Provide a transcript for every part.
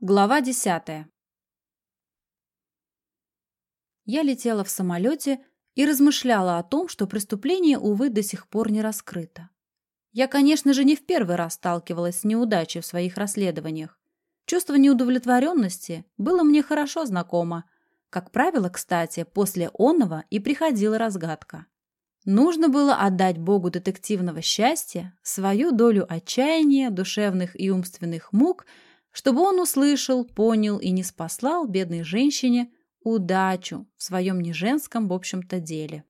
Глава десятая. Я летела в самолете и размышляла о том, что преступление, увы, до сих пор не раскрыто. Я, конечно же, не в первый раз сталкивалась с неудачей в своих расследованиях. Чувство неудовлетворенности было мне хорошо знакомо. Как правило, кстати, после онного и приходила разгадка. Нужно было отдать Богу детективного счастья свою долю отчаяния, душевных и умственных мук – чтобы он услышал, понял и не спаслал бедной женщине удачу в своем неженском, в общем-то, деле.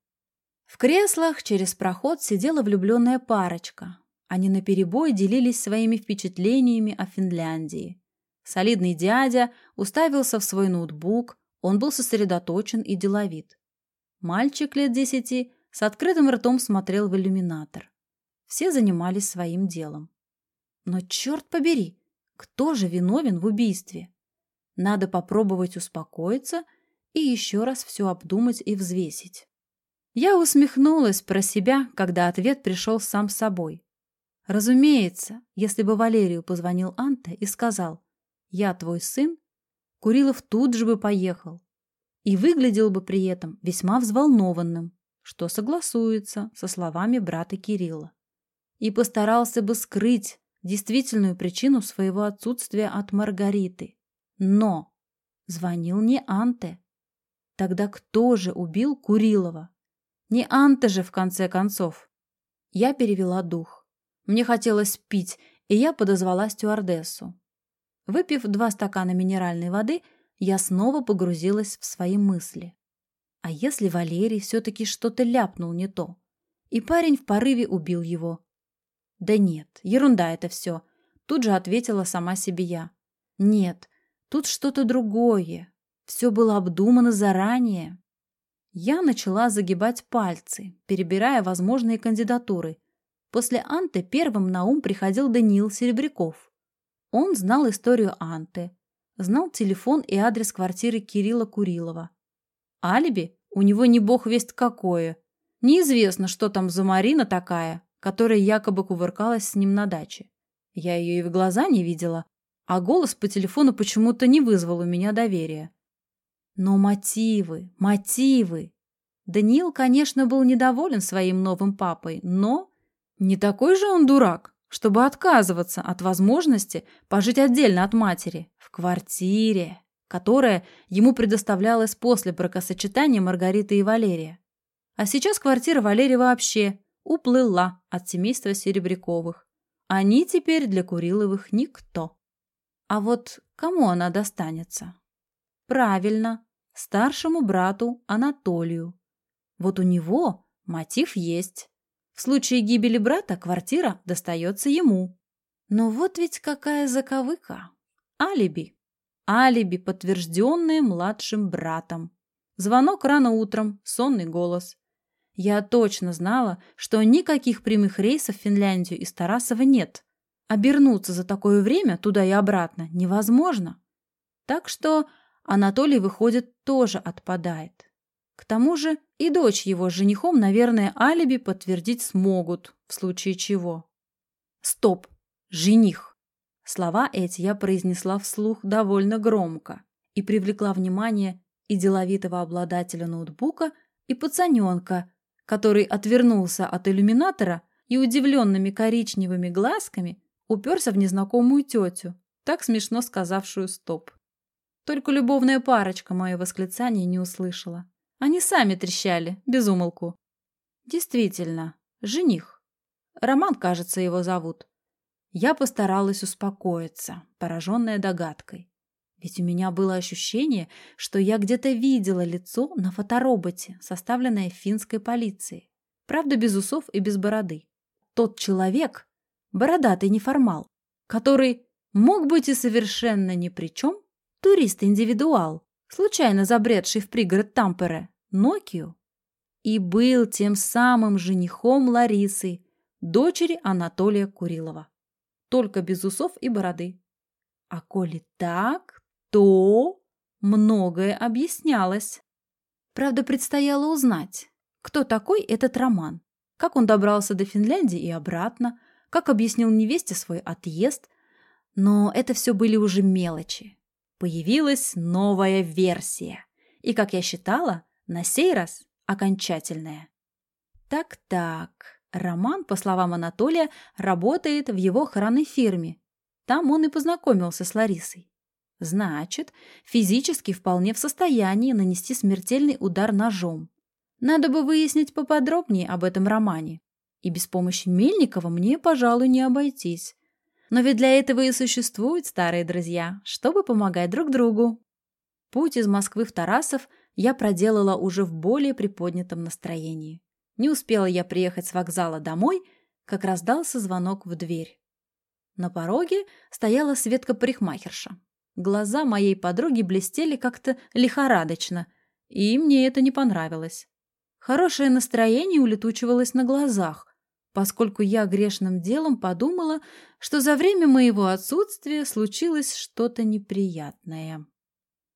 В креслах через проход сидела влюбленная парочка. Они наперебой делились своими впечатлениями о Финляндии. Солидный дядя уставился в свой ноутбук, он был сосредоточен и деловит. Мальчик лет десяти с открытым ртом смотрел в иллюминатор. Все занимались своим делом. Но черт побери, кто же виновен в убийстве? Надо попробовать успокоиться и еще раз все обдумать и взвесить. Я усмехнулась про себя, когда ответ пришел сам собой. Разумеется, если бы Валерию позвонил Анте и сказал «Я твой сын», Курилов тут же бы поехал и выглядел бы при этом весьма взволнованным, что согласуется со словами брата Кирилла, и постарался бы скрыть действительную причину своего отсутствия от Маргариты. Но звонил не Анте. Тогда кто же убил Курилова? Не Анте же, в конце концов. Я перевела дух. Мне хотелось пить, и я подозвала стюардессу. Выпив два стакана минеральной воды, я снова погрузилась в свои мысли. А если Валерий все-таки что-то ляпнул не то? И парень в порыве убил его. Да нет, ерунда это все. Тут же ответила сама себе я. Нет, тут что-то другое. Все было обдумано заранее. Я начала загибать пальцы, перебирая возможные кандидатуры. После Анты первым на ум приходил Даниил Серебряков. Он знал историю Анты, знал телефон и адрес квартиры Кирилла Курилова. Алиби у него не бог весть какое. Неизвестно, что там за Марина такая, которая якобы кувыркалась с ним на даче. Я ее и в глаза не видела, а голос по телефону почему-то не вызвал у меня доверия. Но мотивы, мотивы. Даниил, конечно, был недоволен своим новым папой, но не такой же он дурак, чтобы отказываться от возможности пожить отдельно от матери, в квартире, которая ему предоставлялась после бракосочетания Маргариты и Валерия. А сейчас квартира Валерия вообще уплыла от семейства Серебряковых. Они теперь для Куриловых никто. А вот кому она достанется? Правильно, старшему брату Анатолию. Вот у него мотив есть. В случае гибели брата квартира достается ему. Но вот ведь какая заковыка. Алиби. Алиби, подтвержденное младшим братом. Звонок рано утром, сонный голос. Я точно знала, что никаких прямых рейсов в Финляндию из Тарасова нет. Обернуться за такое время туда и обратно невозможно. Так что Анатолий, выходит, тоже отпадает. К тому же и дочь его с женихом, наверное, алиби подтвердить смогут, в случае чего. Стоп! Жених! Слова эти я произнесла вслух довольно громко и привлекла внимание и деловитого обладателя ноутбука, и пацаненка, который отвернулся от иллюминатора и удивленными коричневыми глазками уперся в незнакомую тетю, так смешно сказавшую «стоп». Только любовная парочка мое восклицание не услышала. Они сами трещали, без умолку. Действительно, жених. Роман, кажется, его зовут. Я постаралась успокоиться, пораженная догадкой. Ведь у меня было ощущение, что я где-то видела лицо на фотороботе, составленное финской полицией. Правда, без усов и без бороды. Тот человек, бородатый неформал, который мог быть и совершенно ни при чем, турист-индивидуал, случайно забредший в пригород Тампере, Нокию, и был тем самым женихом Ларисы, дочери Анатолия Курилова. Только без усов и бороды. А коли так, то многое объяснялось. Правда, предстояло узнать, кто такой этот Роман, как он добрался до Финляндии и обратно, как объяснил невесте свой отъезд. Но это все были уже мелочи. Появилась новая версия. И, как я считала, на сей раз окончательная. Так-так, Роман, по словам Анатолия, работает в его охранной фирме. Там он и познакомился с Ларисой. Значит, физически вполне в состоянии нанести смертельный удар ножом. Надо бы выяснить поподробнее об этом романе. И без помощи Мельникова мне, пожалуй, не обойтись. Но ведь для этого и существуют старые друзья, чтобы помогать друг другу. Путь из Москвы в Тарасов я проделала уже в более приподнятом настроении. Не успела я приехать с вокзала домой, как раздался звонок в дверь. На пороге стояла Светка-парикмахерша. Глаза моей подруги блестели как-то лихорадочно, и мне это не понравилось. Хорошее настроение улетучивалось на глазах, поскольку я грешным делом подумала, что за время моего отсутствия случилось что-то неприятное.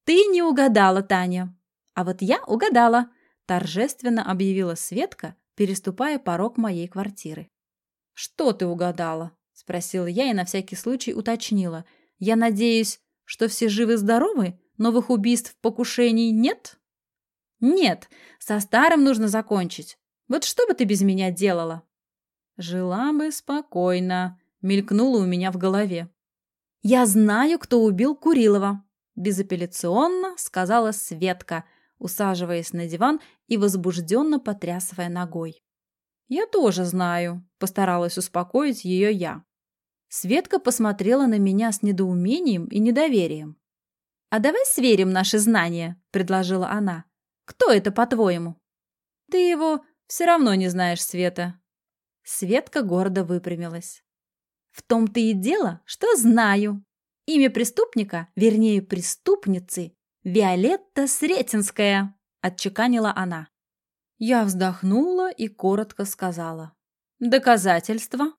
«Ты не угадала, Таня!» «А вот я угадала!» – торжественно объявила Светка, переступая порог моей квартиры. «Что ты угадала?» – спросила я и на всякий случай уточнила. «Я надеюсь, что все живы-здоровы? Новых убийств, покушений нет?» «Нет, со старым нужно закончить. Вот что бы ты без меня делала?» «Жила бы спокойно», — мелькнуло у меня в голове. «Я знаю, кто убил Курилова», — безапелляционно сказала Светка, усаживаясь на диван и возбужденно потрясывая ногой. «Я тоже знаю», — постаралась успокоить ее я. Светка посмотрела на меня с недоумением и недоверием. «А давай сверим наши знания», — предложила она. «Кто это, по-твоему?» «Ты его все равно не знаешь, Света», Светка гордо выпрямилась. «В том-то и дело, что знаю. Имя преступника, вернее, преступницы, Виолетта Сретенская», — отчеканила она. Я вздохнула и коротко сказала. «Доказательства?»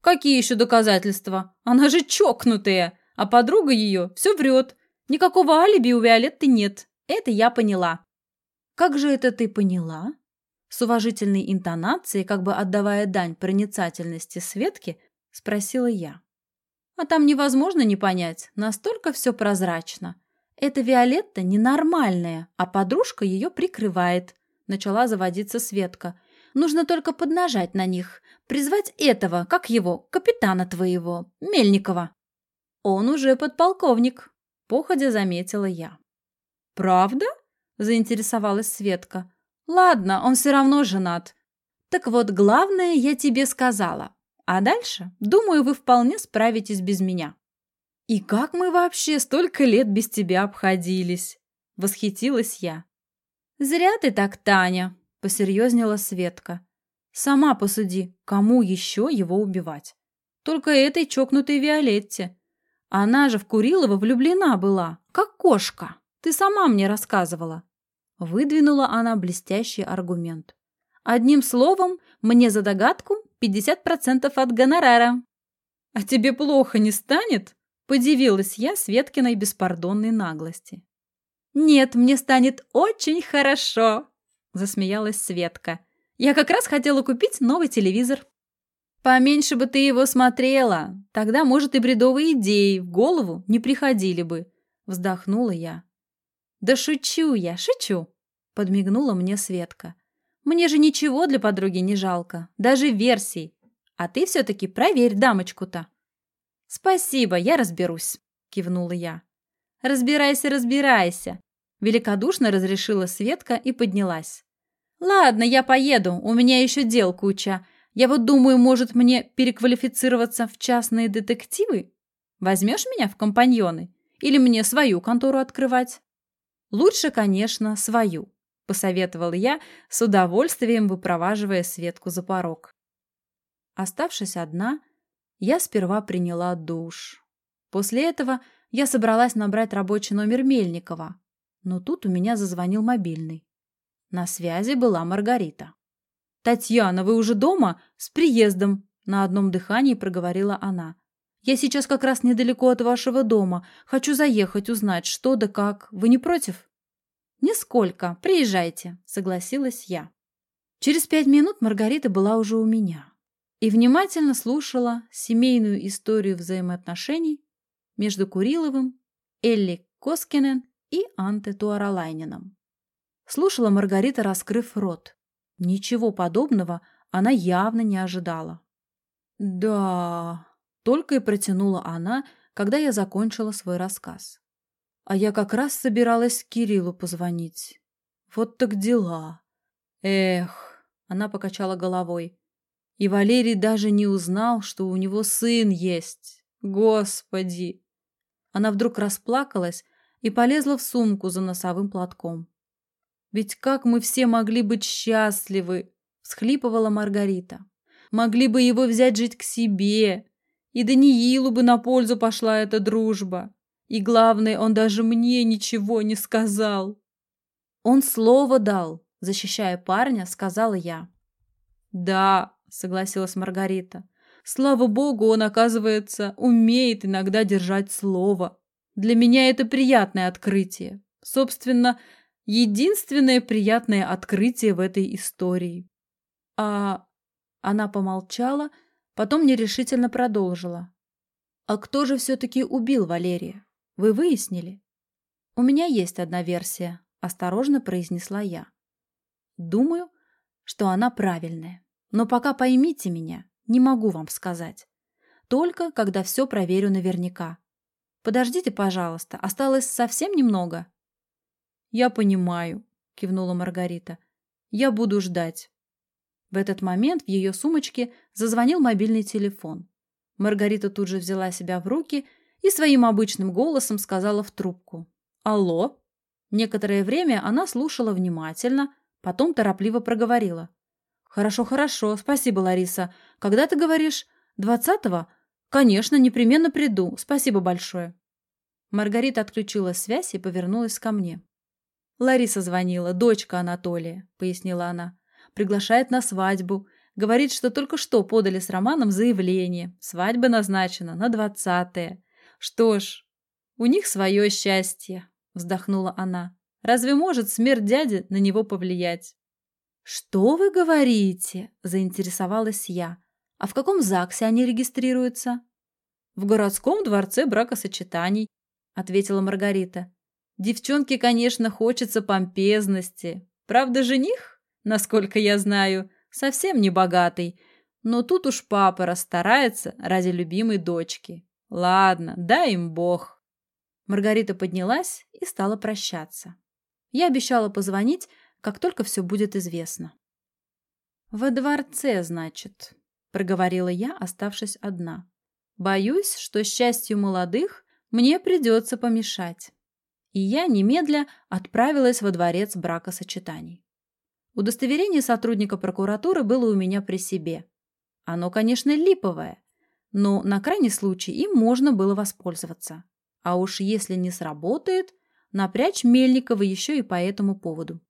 «Какие еще доказательства? Она же чокнутая, а подруга ее все врет. Никакого алиби у Виолетты нет. Это я поняла». «Как же это ты поняла?» С уважительной интонацией, как бы отдавая дань проницательности Светки, спросила я. А там невозможно не понять, настолько все прозрачно. Эта Виолетта ненормальная, а подружка ее прикрывает. Начала заводиться Светка. Нужно только поднажать на них, призвать этого, как его, капитана твоего, Мельникова. Он уже подполковник, походя заметила я. Правда? Заинтересовалась Светка. Ладно, он все равно женат. Так вот, главное я тебе сказала. А дальше, думаю, вы вполне справитесь без меня. И как мы вообще столько лет без тебя обходились? Восхитилась я. Зря ты так, Таня, посерьезнела Светка. Сама посуди, кому еще его убивать? Только этой чокнутой Виолетте. Она же в Курилова влюблена была, как кошка. Ты сама мне рассказывала. Выдвинула она блестящий аргумент. Одним словом, мне за догадку 50% от гонорара. А тебе плохо не станет? Подивилась я Светкиной беспардонной наглости. Нет, мне станет очень хорошо, засмеялась Светка. Я как раз хотела купить новый телевизор. Поменьше бы ты его смотрела, тогда, может, и бредовые идеи в голову не приходили бы, вздохнула я. «Да шучу я, шучу!» — подмигнула мне Светка. «Мне же ничего для подруги не жалко, даже версий. А ты все-таки проверь дамочку-то». «Спасибо, я разберусь», — кивнула я. «Разбирайся, разбирайся», — великодушно разрешила Светка и поднялась. «Ладно, я поеду, у меня еще дел куча. Я вот думаю, может мне переквалифицироваться в частные детективы? Возьмешь меня в компаньоны? Или мне свою контору открывать?» Лучше, конечно, свою, посоветовал я, с удовольствием выпроваживая Светку за порог. Оставшись одна, я сперва приняла душ. После этого я собралась набрать рабочий номер Мельникова, но тут у меня зазвонил мобильный. На связи была Маргарита. «Татьяна, вы уже дома? С приездом!» На одном дыхании проговорила она. Я сейчас как раз недалеко от вашего дома. Хочу заехать, узнать, что да как. Вы не против?» «Нисколько. Приезжайте», — согласилась я. Через пять минут Маргарита была уже у меня и внимательно слушала семейную историю взаимоотношений между Куриловым, Элли Коскинен и Анте Туаралайнином. Слушала Маргарита, раскрыв рот. Ничего подобного она явно не ожидала. «Да...» — только и протянула она, когда я закончила свой рассказ. А я как раз собиралась Кириллу позвонить. Вот так дела. Эх, она покачала головой. И Валерий даже не узнал, что у него сын есть. Господи! Она вдруг расплакалась и полезла в сумку за носовым платком. «Ведь как мы все могли быть счастливы!» — всхлипывала Маргарита. «Могли бы его взять жить к себе, и Даниилу бы на пользу пошла эта дружба. И главное, он даже мне ничего не сказал. Он слово дал, защищая парня, сказала я. Да, согласилась Маргарита. Слава богу, он, оказывается, умеет иногда держать слово. Для меня это приятное открытие. Собственно, единственное приятное открытие в этой истории. А она помолчала, потом нерешительно продолжила. А кто же все-таки убил Валерия? Вы выяснили? У меня есть одна версия, осторожно произнесла я. Думаю, что она правильная. Но пока поймите меня, не могу вам сказать. Только когда все проверю наверняка. Подождите, пожалуйста, осталось совсем немного. Я понимаю, кивнула Маргарита. Я буду ждать. В этот момент в ее сумочке зазвонил мобильный телефон. Маргарита тут же взяла себя в руки и своим обычным голосом сказала в трубку. «Алло?» Некоторое время она слушала внимательно, потом торопливо проговорила. «Хорошо, хорошо, спасибо, Лариса. Когда ты говоришь? Двадцатого? Конечно, непременно приду. Спасибо большое». Маргарита отключила связь и повернулась ко мне. «Лариса звонила, дочка Анатолия», — пояснила она. «Приглашает на свадьбу. Говорит, что только что подали с Романом заявление. Свадьба назначена на двадцатое. Что ж, у них свое счастье, вздохнула она. Разве может смерть дяди на него повлиять? Что вы говорите? заинтересовалась я. А в каком ЗАГСе они регистрируются? В городском дворце бракосочетаний, ответила Маргарита. Девчонке, конечно, хочется помпезности. Правда, жених, насколько я знаю, совсем не богатый, но тут уж папа расстарается ради любимой дочки. Ладно, дай им бог. Маргарита поднялась и стала прощаться. Я обещала позвонить, как только все будет известно. «Во дворце, значит», — проговорила я, оставшись одна. «Боюсь, что счастью молодых мне придется помешать». И я немедля отправилась во дворец бракосочетаний. Удостоверение сотрудника прокуратуры было у меня при себе. Оно, конечно, липовое, но на крайний случай им можно было воспользоваться. А уж если не сработает, напрячь Мельникова еще и по этому поводу.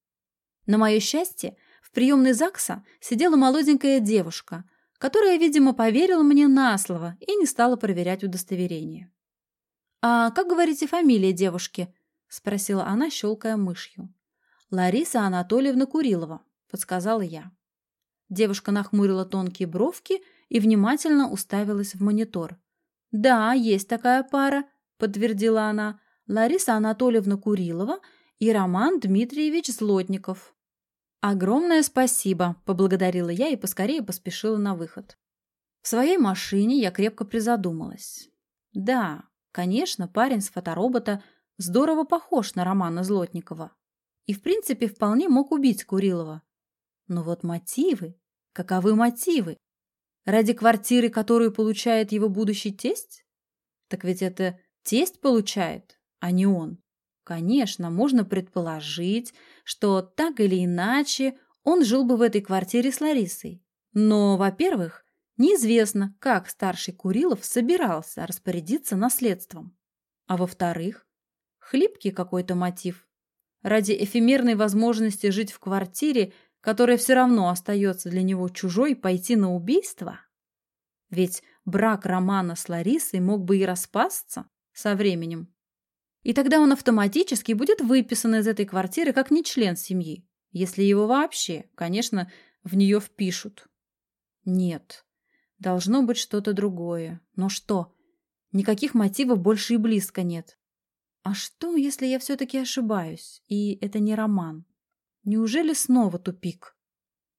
На мое счастье, в приемной ЗАГСа сидела молоденькая девушка, которая, видимо, поверила мне на слово и не стала проверять удостоверение. «А как, говорите, фамилия девушки?» – спросила она, щелкая мышью. «Лариса Анатольевна Курилова», – подсказала я. Девушка нахмурила тонкие бровки и внимательно уставилась в монитор. «Да, есть такая пара», — подтвердила она. «Лариса Анатольевна Курилова и Роман Дмитриевич Злотников». «Огромное спасибо», — поблагодарила я и поскорее поспешила на выход. В своей машине я крепко призадумалась. Да, конечно, парень с фоторобота здорово похож на Романа Злотникова. И, в принципе, вполне мог убить Курилова. Но вот мотивы... Каковы мотивы? Ради квартиры, которую получает его будущий тесть? Так ведь это тесть получает, а не он. Конечно, можно предположить, что так или иначе он жил бы в этой квартире с Ларисой. Но, во-первых, неизвестно, как старший Курилов собирался распорядиться наследством. А во-вторых, хлипкий какой-то мотив. Ради эфемерной возможности жить в квартире – которая все равно остается для него чужой, пойти на убийство? Ведь брак Романа с Ларисой мог бы и распасться со временем. И тогда он автоматически будет выписан из этой квартиры как не член семьи, если его вообще, конечно, в нее впишут. Нет, должно быть что-то другое. Но что? Никаких мотивов больше и близко нет. А что, если я все-таки ошибаюсь, и это не роман? Неужели снова тупик?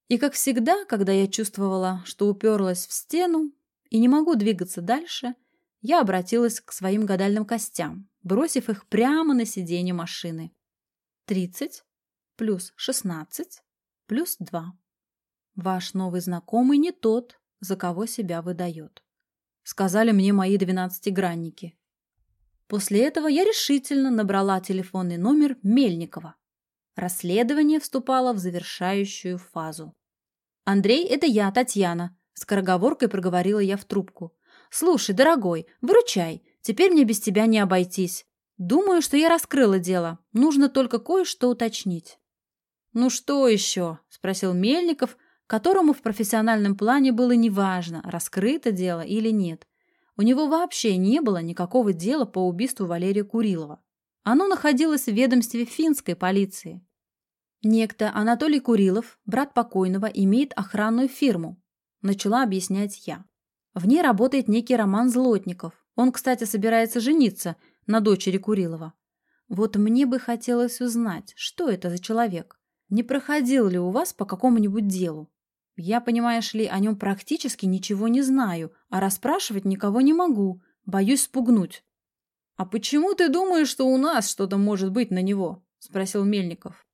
И как всегда, когда я чувствовала, что уперлась в стену и не могу двигаться дальше, я обратилась к своим гадальным костям, бросив их прямо на сиденье машины. Тридцать плюс шестнадцать плюс два. Ваш новый знакомый не тот, за кого себя выдает. Сказали мне мои двенадцатигранники. После этого я решительно набрала телефонный номер Мельникова. Расследование вступало в завершающую фазу. «Андрей, это я, Татьяна», — скороговоркой проговорила я в трубку. «Слушай, дорогой, выручай, теперь мне без тебя не обойтись. Думаю, что я раскрыла дело, нужно только кое-что уточнить». «Ну что еще?» — спросил Мельников, которому в профессиональном плане было неважно, раскрыто дело или нет. У него вообще не было никакого дела по убийству Валерия Курилова. Оно находилось в ведомстве финской полиции. Некто Анатолий Курилов, брат покойного, имеет охранную фирму. Начала объяснять я. В ней работает некий Роман Злотников. Он, кстати, собирается жениться на дочери Курилова. Вот мне бы хотелось узнать, что это за человек. Не проходил ли у вас по какому-нибудь делу? Я, понимаешь ли, о нем практически ничего не знаю, а расспрашивать никого не могу. Боюсь спугнуть. «А почему ты думаешь, что у нас что-то может быть на него?» – спросил Мельников.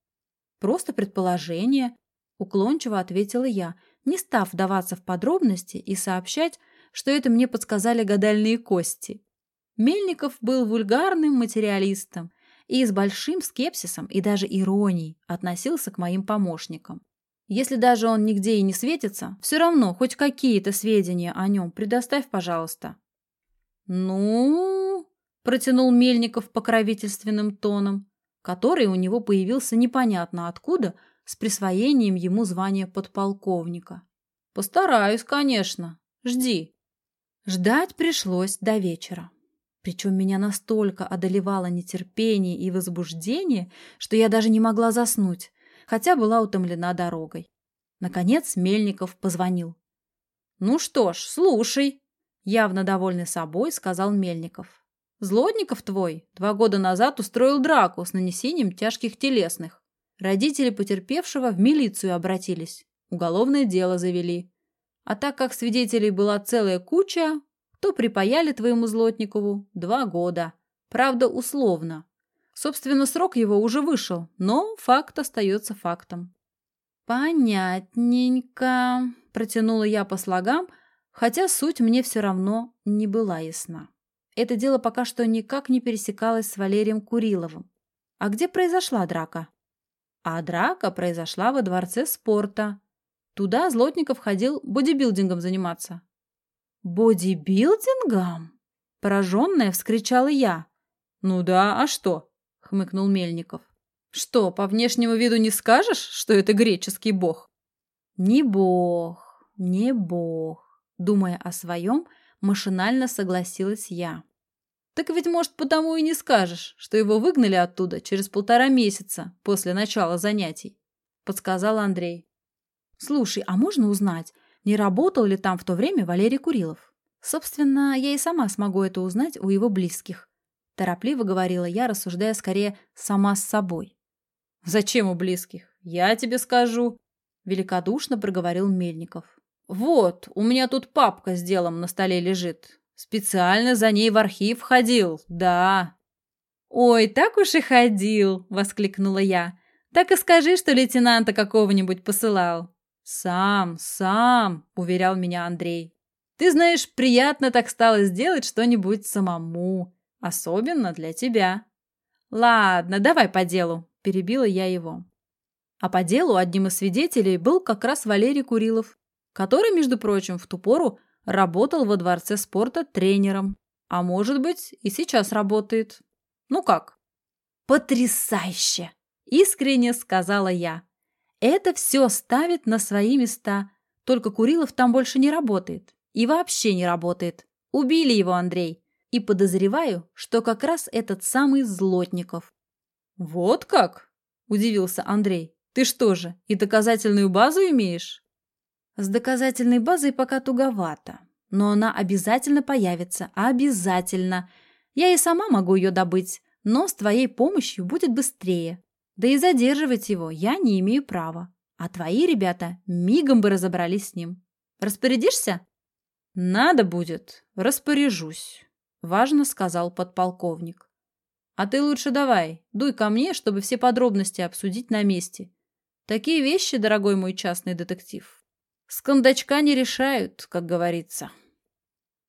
«Просто предположение», – уклончиво ответила я, не став вдаваться в подробности и сообщать, что это мне подсказали гадальные кости. Мельников был вульгарным материалистом и с большим скепсисом и даже иронией относился к моим помощникам. Если даже он нигде и не светится, все равно хоть какие-то сведения о нем предоставь, пожалуйста». «Ну...» – протянул Мельников покровительственным тоном, который у него появился непонятно откуда с присвоением ему звания подполковника. «Постараюсь, конечно. Жди». Ждать пришлось до вечера. Причем меня настолько одолевало нетерпение и возбуждение, что я даже не могла заснуть хотя была утомлена дорогой. Наконец Мельников позвонил. «Ну что ж, слушай», — явно довольный собой сказал Мельников. «Злотников твой два года назад устроил драку с нанесением тяжких телесных. Родители потерпевшего в милицию обратились, уголовное дело завели. А так как свидетелей была целая куча, то припаяли твоему Злотникову два года. Правда, условно. Собственно, срок его уже вышел, но факт остается фактом. «Понятненько», – протянула я по слогам, хотя суть мне все равно не была ясна. Это дело пока что никак не пересекалось с Валерием Куриловым. А где произошла драка? А драка произошла во дворце спорта. Туда Злотников ходил бодибилдингом заниматься. «Бодибилдингом?» Пораженная вскричала я. «Ну да, а что?» — хмыкнул Мельников. «Что, по внешнему виду не скажешь, что это греческий бог?» «Не бог, не бог», — думая о своем, машинально согласилась я. «Так ведь, может, потому и не скажешь, что его выгнали оттуда через полтора месяца после начала занятий», — подсказал Андрей. «Слушай, а можно узнать, не работал ли там в то время Валерий Курилов? Собственно, я и сама смогу это узнать у его близких. Торопливо говорила я, рассуждая скорее сама с собой. «Зачем у близких? Я тебе скажу», — великодушно проговорил Мельников. «Вот, у меня тут папка с делом на столе лежит. Специально за ней в архив ходил, да». «Ой, так уж и ходил!» — воскликнула я. «Так и скажи, что лейтенанта какого-нибудь посылал». «Сам, сам!» — уверял меня Андрей. «Ты знаешь, приятно так стало сделать что-нибудь самому. Особенно для тебя. Ладно, давай по делу, перебила я его. А по делу одним из свидетелей был как раз Валерий Курилов, который, между прочим, в ту пору работал во дворце спорта тренером. А может быть, и сейчас работает. Ну как? Потрясающе! Искренне сказала я. Это все ставит на свои места. Только Курилов там больше не работает. И вообще не работает. Убили его, Андрей. И подозреваю, что как раз этот самый Злотников. «Вот как?» – удивился Андрей. «Ты что же, и доказательную базу имеешь?» «С доказательной базой пока туговато, но она обязательно появится, обязательно. Я и сама могу ее добыть, Но с твоей помощью будет быстрее. Да и задерживать его я не имею права. А твои ребята мигом бы разобрались с ним. Распорядишься? Надо будет, распоряжусь, важно сказал подполковник. А ты лучше давай, дуй ко мне, чтобы все подробности обсудить на месте. Такие вещи, дорогой мой частный детектив, с кондачка не решают, как говорится.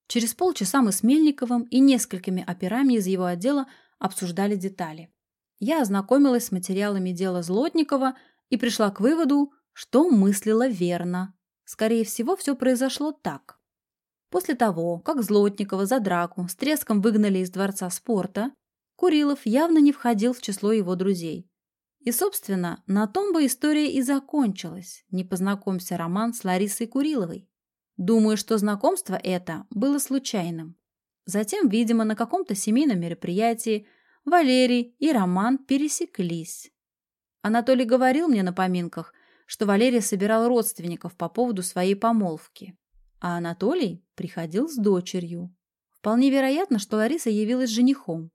Через полчаса мы с Мельниковым и несколькими операми из его отдела обсуждали детали. Я ознакомилась с материалами дела Злотникова и пришла к выводу, что мыслила верно. Скорее всего, все произошло так. После того, как Злотникова за драку с треском выгнали из дворца спорта, Курилов явно не входил в число его друзей. И, собственно, на том бы история и закончилась, не познакомься Роман с Ларисой Куриловой. Думаю, что знакомство это было случайным. Затем, видимо, на каком-то семейном мероприятии Валерий и Роман пересеклись. Анатолий говорил мне на поминках, что Валерий собирал родственников по поводу своей помолвки, а Анатолий приходил с дочерью. Вполне вероятно, что Лариса явилась женихом.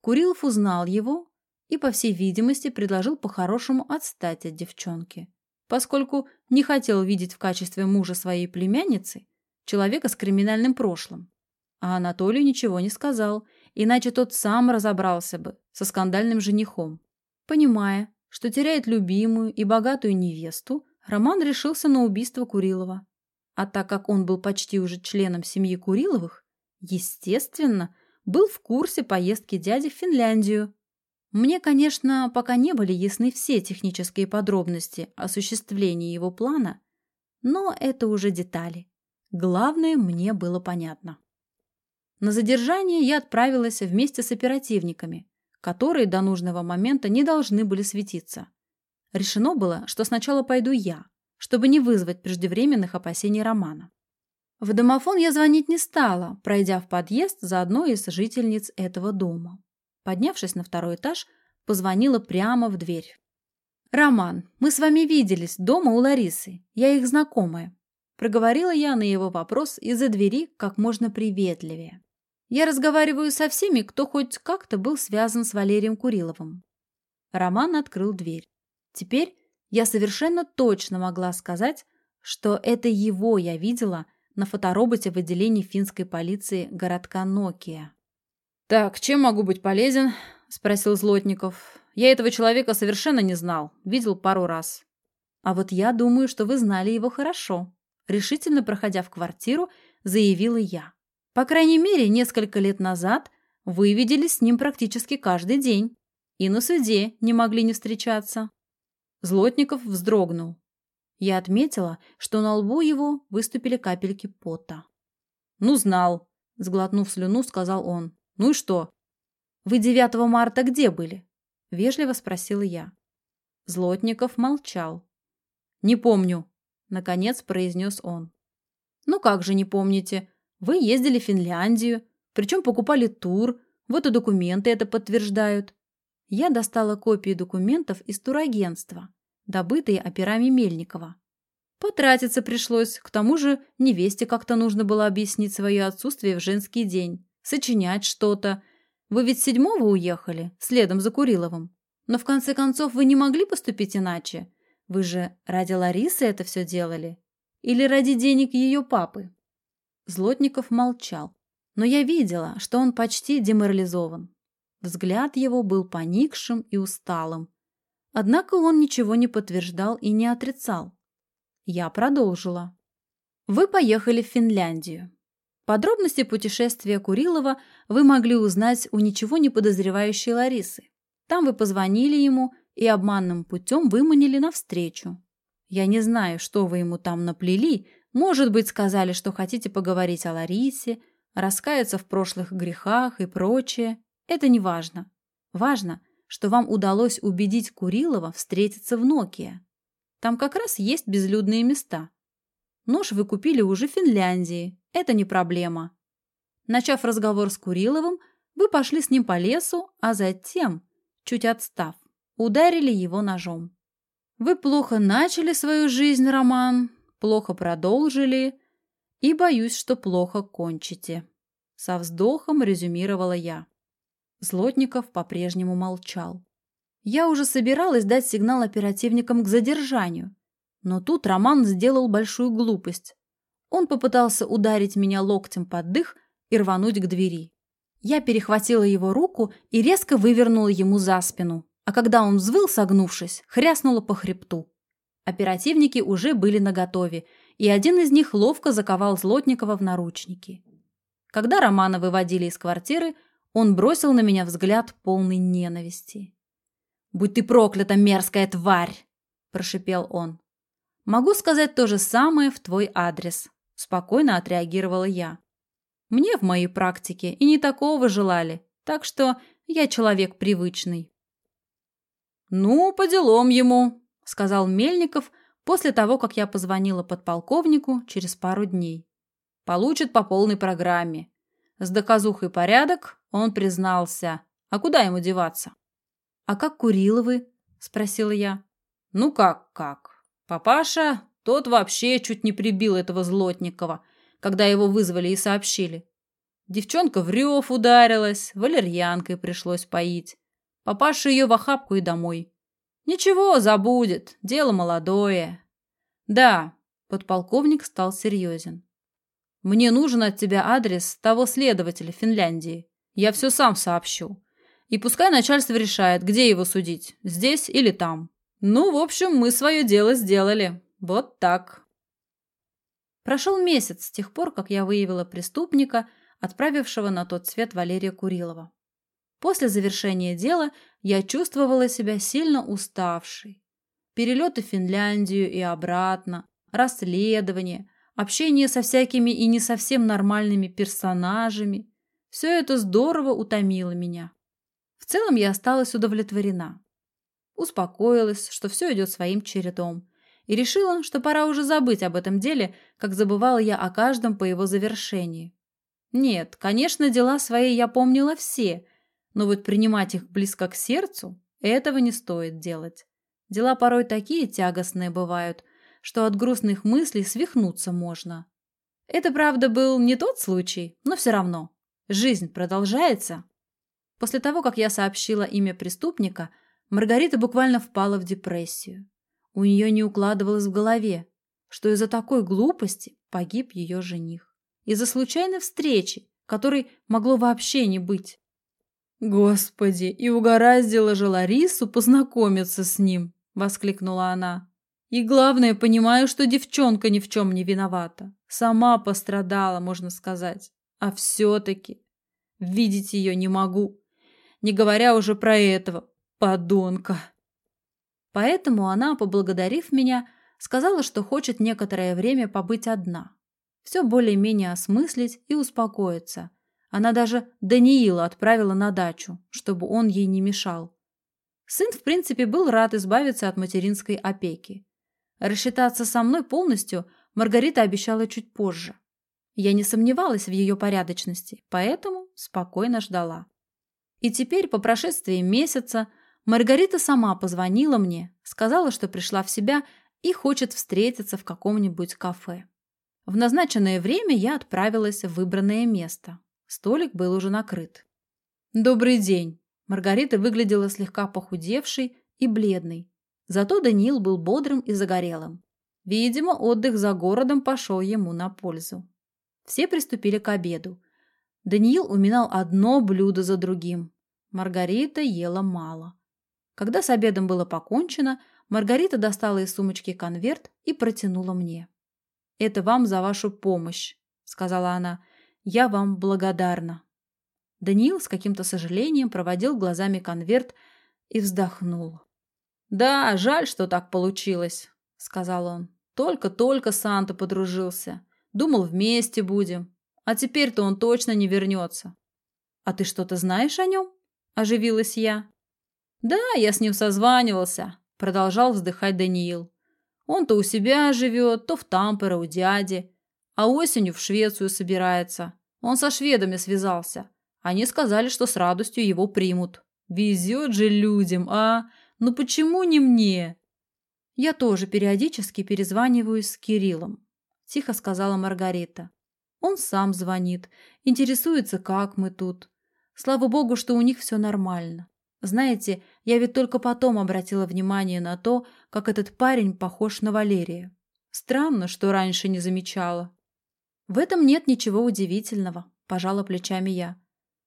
Курилов узнал его и, по всей видимости, предложил по-хорошему отстать от девчонки, поскольку не хотел видеть в качестве мужа своей племянницы человека с криминальным прошлым. А Анатолию ничего не сказал, иначе тот сам разобрался бы со скандальным женихом. Понимая, что теряет любимую и богатую невесту, Роман решился на убийство Курилова. А так как он был почти уже членом семьи Куриловых, естественно, был в курсе поездки дяди в Финляндию. Мне, конечно, пока не были ясны все технические подробности осуществления его плана, но это уже детали. Главное мне было понятно. На задержание я отправилась вместе с оперативниками, которые до нужного момента не должны были светиться. Решено было, что сначала пойду я, чтобы не вызвать преждевременных опасений Романа. В домофон я звонить не стала, пройдя в подъезд за одной из жительниц этого дома. Поднявшись на второй этаж, позвонила прямо в дверь. «Роман, мы с вами виделись дома у Ларисы. Я их знакомая», – проговорила я на его вопрос из-за двери как можно приветливее. Я разговариваю со всеми, кто хоть как-то был связан с Валерием Куриловым. Роман открыл дверь. Теперь я совершенно точно могла сказать, что это его я видела на фотороботе в отделении финской полиции городка Нокия. «Так, чем могу быть полезен?» – спросил Злотников. «Я этого человека совершенно не знал. Видел пару раз». «А вот я думаю, что вы знали его хорошо», – решительно проходя в квартиру, заявила я. По крайней мере, несколько лет назад вы виделись с ним практически каждый день. И на суде не могли не встречаться. Злотников вздрогнул. Я отметила, что на лбу его выступили капельки пота. «Ну, знал», — сглотнув слюну, сказал он. «Ну и что?» «Вы 9 марта где были?» — вежливо спросила я. Злотников молчал. «Не помню», — наконец произнес он. «Ну как же не помните? Вы ездили в Финляндию, причем покупали тур, вот и документы это подтверждают. Я достала копии документов из турагентства, добытые операми Мельникова. Потратиться пришлось, к тому же невесте как-то нужно было объяснить свое отсутствие в женский день, сочинять что-то. Вы ведь седьмого уехали, следом за Куриловым. Но в конце концов вы не могли поступить иначе. Вы же ради Ларисы это все делали? Или ради денег ее папы? Злотников молчал, но я видела, что он почти деморализован. Взгляд его был поникшим и усталым. Однако он ничего не подтверждал и не отрицал. Я продолжила. Вы поехали в Финляндию. Подробности путешествия Курилова вы могли узнать у ничего не подозревающей Ларисы. Там вы позвонили ему и обманным путем выманили навстречу. Я не знаю, что вы ему там наплели, может быть, сказали, что хотите поговорить о Ларисе, раскаяться в прошлых грехах и прочее. Это не важно. Важно, что вам удалось убедить Курилова встретиться в Нокия. Там как раз есть безлюдные места. Нож вы купили уже в Финляндии. Это не проблема. Начав разговор с Куриловым, вы пошли с ним по лесу, а затем, чуть отстав, ударили его ножом. Вы плохо начали свою жизнь, Роман, плохо продолжили и боюсь, что плохо кончите. Со вздохом резюмировала я. Злотников по-прежнему молчал. Я уже собиралась дать сигнал оперативникам к задержанию, но тут Роман сделал большую глупость. Он попытался ударить меня локтем под дых и рвануть к двери. Я перехватила его руку и резко вывернула ему за спину, а когда он взвыл, согнувшись, хряснула по хребту. Оперативники уже были наготове, и один из них ловко заковал Злотникова в наручники. Когда Романа выводили из квартиры, он бросил на меня взгляд полный ненависти. «Будь ты проклята, мерзкая тварь!» – прошипел он. «Могу сказать то же самое в твой адрес», – спокойно отреагировала я. «Мне в моей практике и не такого желали, так что я человек привычный». «Ну, по делам ему», – сказал Мельников после того, как я позвонила подполковнику через пару дней. «Получит по полной программе. С доказухой порядок, он признался. А куда ему деваться?» «А как Куриловы?» – спросила я. «Ну как, как? Папаша, тот вообще чуть не прибил этого Злотникова, когда его вызвали и сообщили. Девчонка в рев ударилась, валерьянкой пришлось поить. Папаша ее в охапку и домой. Ничего, забудет, дело молодое. Да, подполковник стал серьезен. Мне нужен от тебя адрес того следователя Финляндии. Я все сам сообщу. И пускай начальство решает, где его судить, здесь или там. Ну, в общем, мы свое дело сделали. Вот так. Прошел месяц с тех пор, как я выявила преступника, отправившего на тот свет Валерия Курилова. После завершения дела я чувствовала себя сильно уставшей. Перелеты в Финляндию и обратно, расследование, общение со всякими и не совсем нормальными персонажами – все это здорово утомило меня. В целом я осталась удовлетворена. Успокоилась, что все идет своим чередом, и решила, что пора уже забыть об этом деле, как забывала я о каждом по его завершении. Нет, конечно, дела свои я помнила все, но вот принимать их близко к сердцу этого не стоит делать. Дела порой такие тягостные бывают, что от грустных мыслей свихнуться можно. Это, правда, был не тот случай, но все равно. Жизнь продолжается. После того, как я сообщила имя преступника, Маргарита буквально впала в депрессию. У нее не укладывалось в голове, что из-за такой глупости погиб ее жених. Из-за случайной встречи, которой могло вообще не быть. «Господи, и угораздило же Ларису познакомиться с ним!» – воскликнула она. «И главное, понимаю, что девчонка ни в чем не виновата. Сама пострадала, можно сказать. А все-таки видеть ее не могу не говоря уже про этого подонка. Поэтому она, поблагодарив меня, сказала, что хочет некоторое время побыть одна. Все более-менее осмыслить и успокоиться. Она даже Даниила отправила на дачу, чтобы он ей не мешал. Сын, в принципе, был рад избавиться от материнской опеки. Рассчитаться со мной полностью Маргарита обещала чуть позже. Я не сомневалась в ее порядочности, поэтому спокойно ждала. И теперь, по прошествии месяца, Маргарита сама позвонила мне, сказала, что пришла в себя и хочет встретиться в каком-нибудь кафе. В назначенное время я отправилась в выбранное место. Столик был уже накрыт. «Добрый день!» Маргарита выглядела слегка похудевшей и бледной. Зато Даниил был бодрым и загорелым. Видимо, отдых за городом пошел ему на пользу. Все приступили к обеду. Даниил уминал одно блюдо за другим. Маргарита ела мало. Когда с обедом было покончено, Маргарита достала из сумочки конверт и протянула мне. «Это вам за вашу помощь», — сказала она. «Я вам благодарна». Даниил с каким-то сожалением проводил глазами конверт и вздохнул. «Да, жаль, что так получилось», — сказал он. «Только-только Санта подружился. Думал, вместе будем. А теперь-то он точно не вернется. А ты что-то знаешь о нем?» – оживилась я. «Да, я с ним созванивался», – продолжал вздыхать Даниил. «Он то у себя живет, то в Тампере у дяди, а осенью в Швецию собирается. Он со шведами связался. Они сказали, что с радостью его примут. Везет же людям, а? Ну почему не мне?» «Я тоже периодически перезваниваюсь с Кириллом», – тихо сказала Маргарита. Он сам звонит, интересуется, как мы тут. Слава богу, что у них все нормально. Знаете, я ведь только потом обратила внимание на то, как этот парень похож на Валерия. Странно, что раньше не замечала. В этом нет ничего удивительного, пожала плечами я.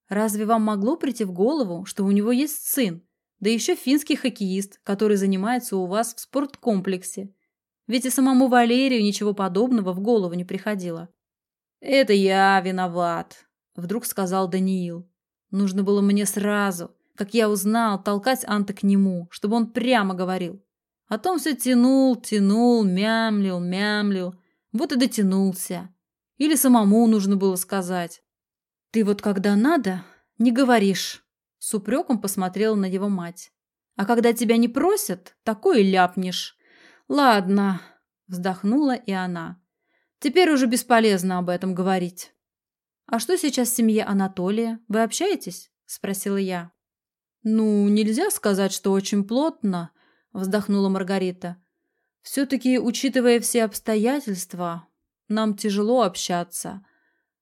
Разве вам могло прийти в голову, что у него есть сын, да еще финский хоккеист, который занимается у вас в спорткомплексе? Ведь и самому Валерию ничего подобного в голову не приходило. «Это я виноват», — вдруг сказал Даниил. «Нужно было мне сразу, как я узнал, толкать Анта к нему, чтобы он прямо говорил. А том все тянул, тянул, мямлил, мямлил. Вот и дотянулся. Или самому нужно было сказать. «Ты вот когда надо, не говоришь», — с упреком посмотрела на его мать. «А когда тебя не просят, такое ляпнешь». «Ладно», — вздохнула и она. Теперь уже бесполезно об этом говорить. «А что сейчас в семье Анатолия? Вы общаетесь?» – спросила я. «Ну, нельзя сказать, что очень плотно», – вздохнула Маргарита. «Все-таки, учитывая все обстоятельства, нам тяжело общаться.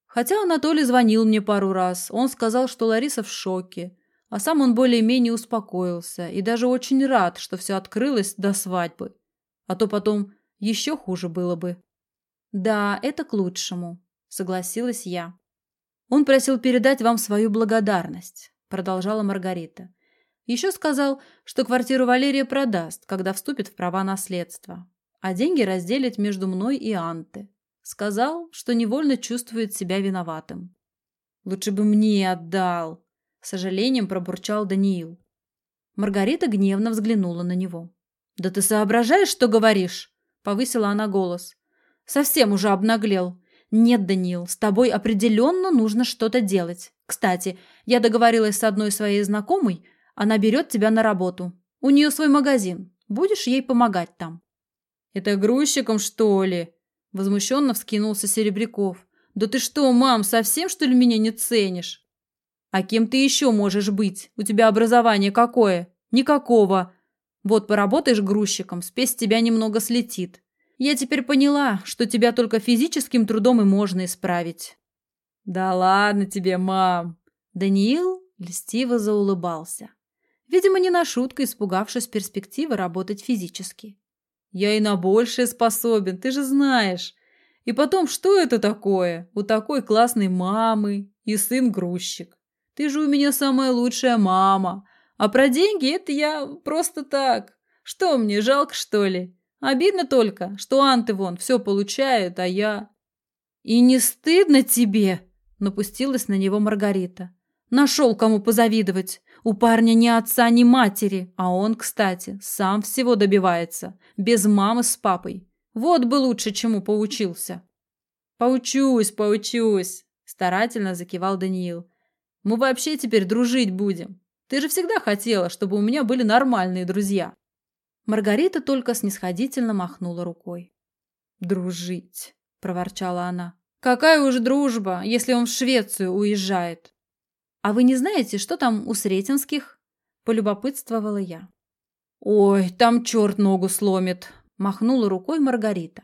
Хотя Анатолий звонил мне пару раз. Он сказал, что Лариса в шоке. А сам он более-менее успокоился и даже очень рад, что все открылось до свадьбы. А то потом еще хуже было бы». «Да, это к лучшему», — согласилась я. «Он просил передать вам свою благодарность», — продолжала Маргарита. «Еще сказал, что квартиру Валерия продаст, когда вступит в права наследства, а деньги разделит между мной и Анте. Сказал, что невольно чувствует себя виноватым». «Лучше бы мне отдал», — с сожалением пробурчал Даниил. Маргарита гневно взглянула на него. «Да ты соображаешь, что говоришь?» — повысила она голос. Совсем уже обнаглел. Нет, Даниил, с тобой определенно нужно что-то делать. Кстати, я договорилась с одной своей знакомой, она берет тебя на работу. У нее свой магазин. Будешь ей помогать там. Это грузчиком, что ли? Возмущенно вскинулся Серебряков. Да ты что, мам, совсем что ли меня не ценишь? А кем ты еще можешь быть? У тебя образование какое? Никакого. Вот поработаешь грузчиком, спесь тебя немного слетит. Я теперь поняла, что тебя только физическим трудом и можно исправить. Да ладно тебе, мам. Даниил льстиво заулыбался. Видимо, не на шутку испугавшись перспективы работать физически. Я и на большее способен, ты же знаешь. И потом, что это такое? У такой классной мамы и сын-грузчик. Ты же у меня самая лучшая мама. А про деньги это я просто так. Что мне, жалко, что ли? Обидно только, что Анты вон все получают, а я... И не стыдно тебе? Напустилась на него Маргарита. Нашел, кому позавидовать. У парня ни отца, ни матери, а он, кстати, сам всего добивается, без мамы с папой. Вот бы лучше чему поучился. Поучусь, поучусь, старательно закивал Даниил. Мы вообще теперь дружить будем. Ты же всегда хотела, чтобы у меня были нормальные друзья. Маргарита только снисходительно махнула рукой. «Дружить», — проворчала она. «Какая уж дружба, если он в Швецию уезжает?» «А вы не знаете, что там у Сретенских?» — полюбопытствовала я. «Ой, там черт ногу сломит», — махнула рукой Маргарита.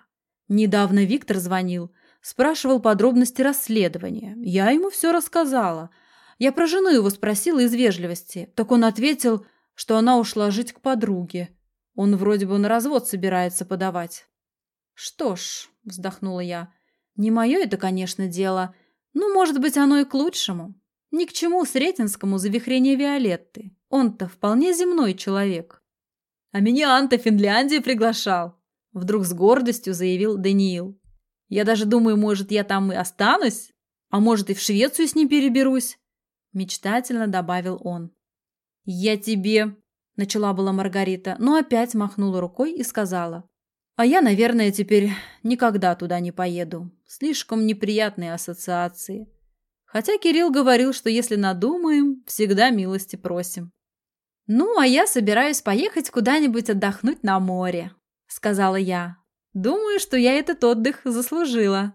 «Недавно Виктор звонил, спрашивал подробности расследования. Я ему все рассказала. Я про жену его спросила из вежливости, так он ответил, что она ушла жить к подруге. Он вроде бы на развод собирается подавать. Что ж, вздохнула я, не мое это, конечно, дело. Ну, может быть, оно и к лучшему. Ни к чему Сретенскому завихрение Виолетты. Он-то вполне земной человек. А меня Анта Финляндии приглашал. Вдруг с гордостью заявил Даниил. Я даже думаю, может, я там и останусь? А может, и в Швецию с ним переберусь? Мечтательно добавил он. Я тебе Начала была Маргарита, но опять махнула рукой и сказала. А я, наверное, теперь никогда туда не поеду. Слишком неприятные ассоциации. Хотя Кирилл говорил, что если надумаем, всегда милости просим. «Ну, а я собираюсь поехать куда-нибудь отдохнуть на море», — сказала я. «Думаю, что я этот отдых заслужила».